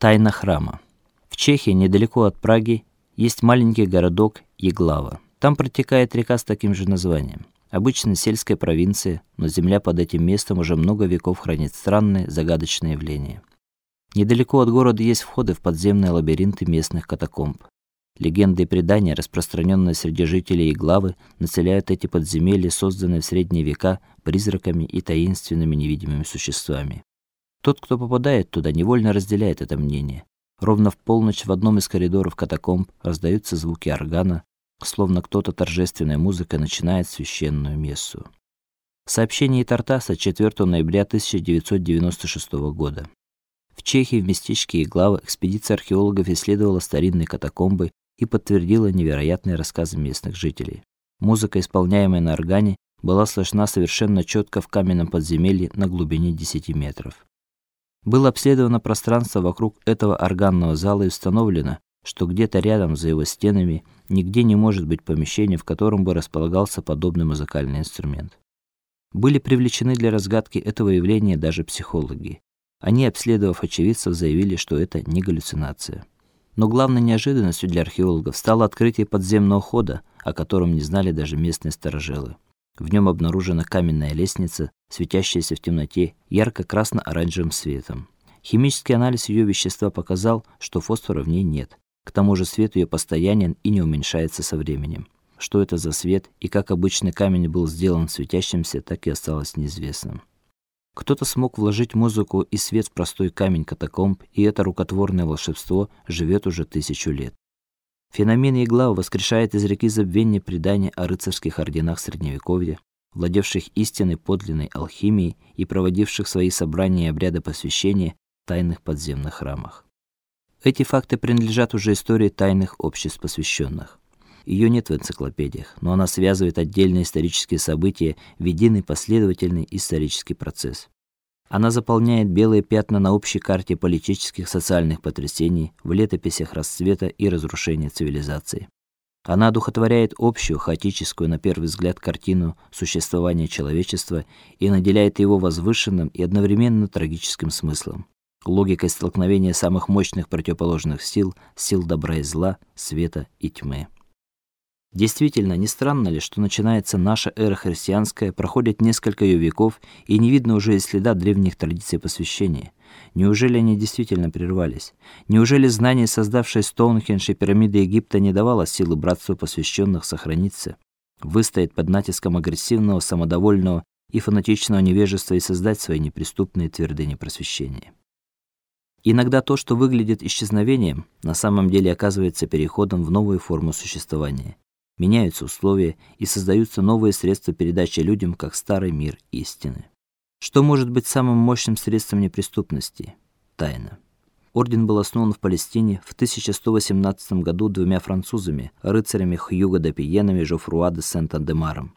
Тайна храма. В Чехии, недалеко от Праги, есть маленький городок Еглава. Там протекает река с таким же названием. Обычно сельская провинция, но земля под этим местом уже много веков хранит странные, загадочные явления. Недалеко от города есть входы в подземные лабиринты местных катакомб. Легенды и предания, распространенные среди жителей Иглавы, населяют эти подземелья, созданные в средние века призраками и таинственными невидимыми существами. Тот, кто попадает туда, невольно разделяет это мнение. Ровно в полночь в одном из коридоров катакомб раздаются звуки органа, словно кто-то торжественной музыкой начинает священную мессу. Сообщение Тартаса 4 ноября 1996 года. В Чехии в местечке Иглава экспедиция археологов исследовала старинные катакомбы и подтвердила невероятные рассказы местных жителей. Музыка, исполняемая на органе, была слышна совершенно четко в каменном подземелье на глубине 10 метров. Было обследовано пространство вокруг этого органного зала и установлено, что где-то рядом за его стенами нигде не может быть помещения, в котором бы располагался подобный музыкальный инструмент. Были привлечены для разгадки этого явления даже психологи. Они, обследовав очевидцев, заявили, что это не галлюцинация. Но главной неожиданностью для археологов стало открытие подземного хода, о котором не знали даже местные старожилы. В нем обнаружена каменная лестница, светящаяся в темноте ярко-красно-оранжевым светом. Химический анализ ее вещества показал, что фосфора в ней нет. К тому же свет ее постоянен и не уменьшается со временем. Что это за свет и как обычный камень был сделан светящимся, так и осталось неизвестным. Кто-то смог вложить музыку и свет в простой камень катакомб, и это рукотворное волшебство живет уже тысячу лет. Феномен Иглава воскрешает из реки забвения предания о рыцарских орденах средневековья, владевших истинной подлинной алхимией и проводивших свои собрания и обряды посвящения в тайных подземных храмах. Эти факты принадлежат уже истории тайных обществ посвященных. Ее нет в энциклопедиях, но она связывает отдельные исторические события в единый последовательный исторический процесс. Она заполняет белые пятна на общей карте политических социальных потрясений в летописях расцвета и разрушения цивилизации. Она одухотворяет общую хаотическую на первый взгляд картину существования человечества и наделяет его возвышенным и одновременно трагическим смыслом логикой столкновения самых мощных противоположных сил, сил добра и зла, света и тьмы. Действительно, не странно ли, что начинается наша эра христианская, проходит несколько ее веков, и не видно уже и следа древних традиций посвящения? Неужели они действительно прервались? Неужели знание, создавшее Стоунхендж и пирамиды Египта, не давало силы братству посвященных сохраниться, выстоять под натиском агрессивного, самодовольного и фанатичного невежества и создать свои неприступные твердыни просвещения? Иногда то, что выглядит исчезновением, на самом деле оказывается переходом в новую форму существования меняются условия и создаются новые средства передачи людям, как старый мир истины. Что может быть самым мощным средством неприступности? Тайна. Орден был основан в Палестине в 1118 году двумя французами, рыцарями Хьюго де Пиенами и Жофруа де Сент-Андемаром.